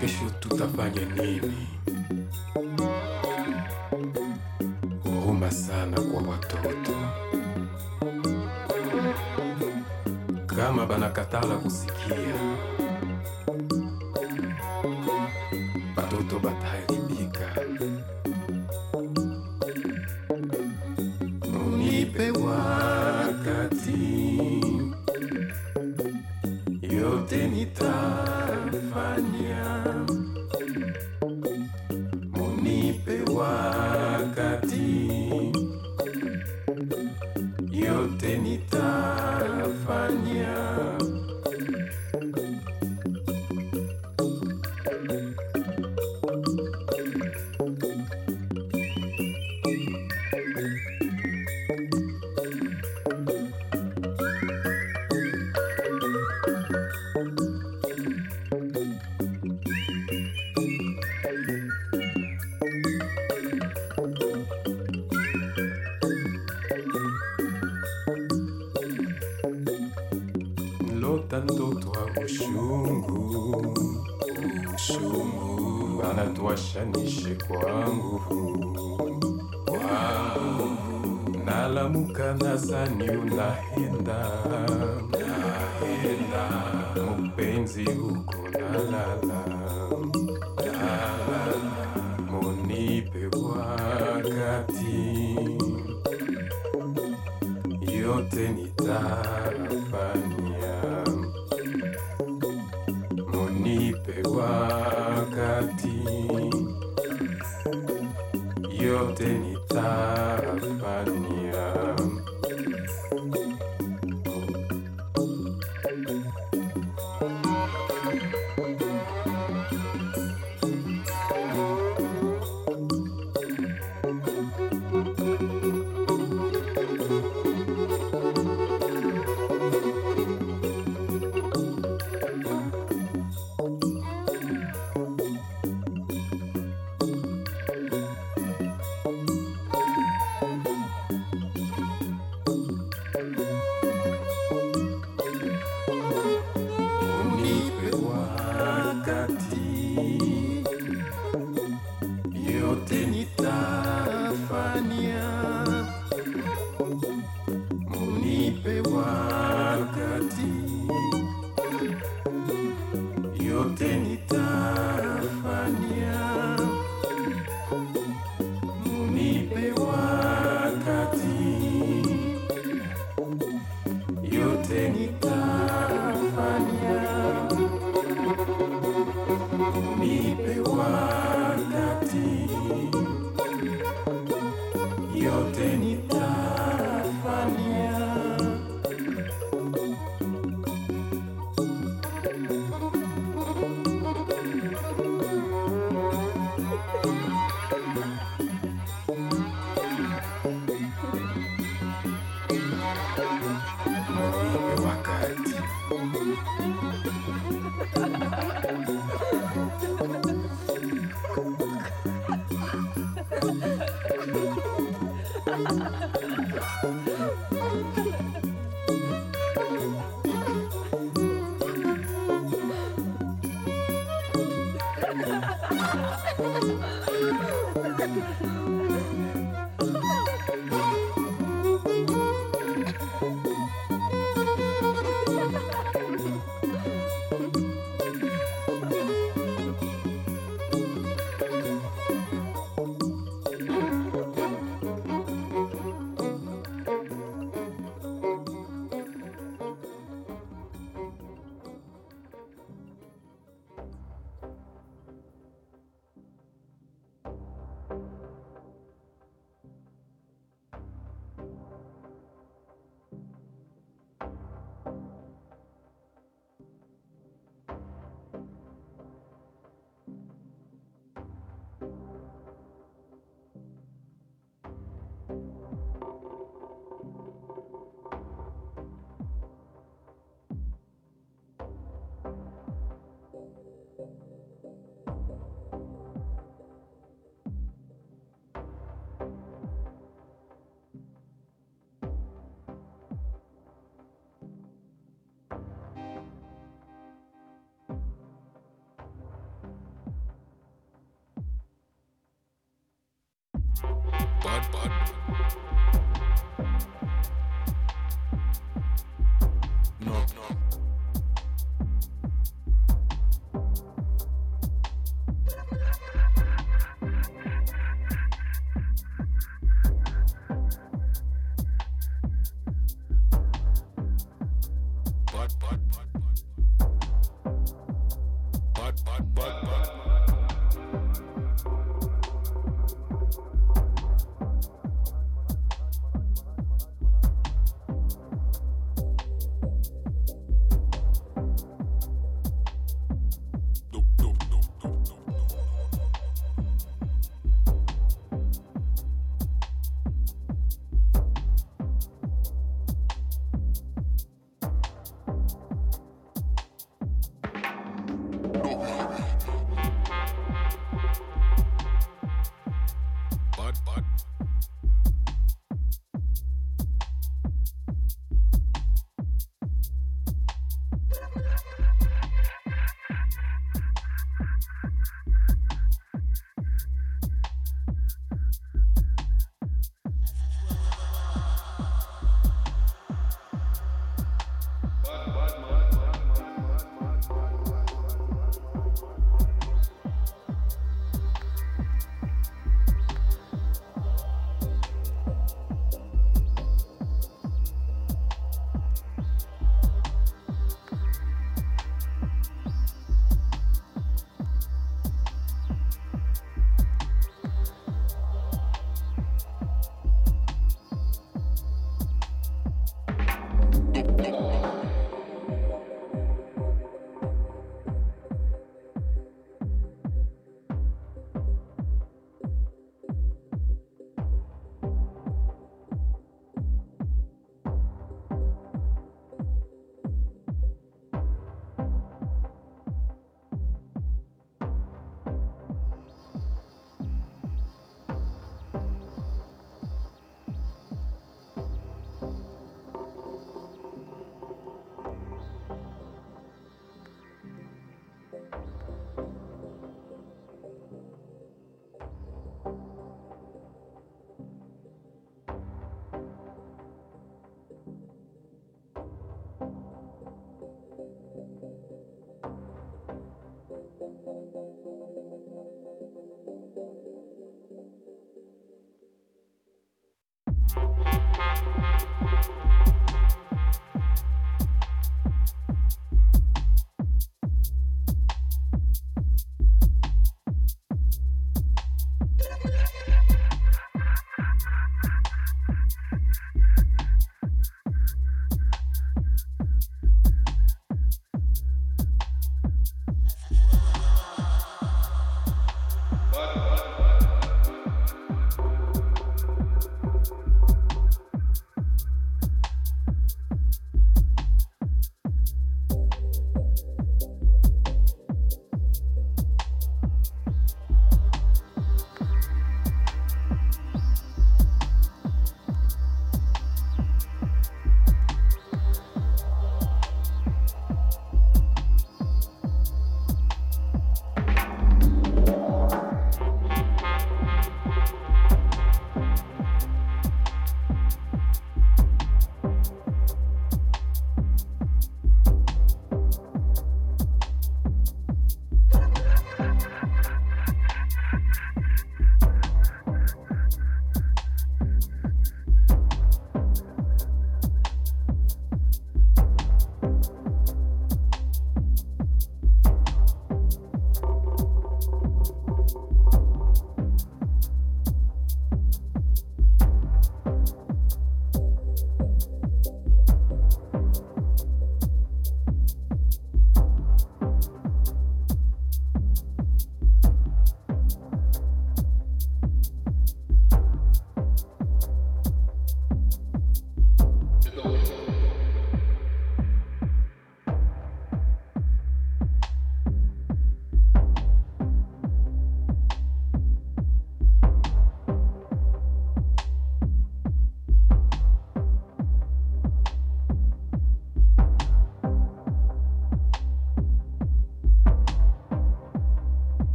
Keshututafanya nini? catar la. wangu banatwashanishe kwangu wangu nalamuka nazani unahenda nahenda mupenzi uko nalala munipe wakati yote nitaa Bud, bud.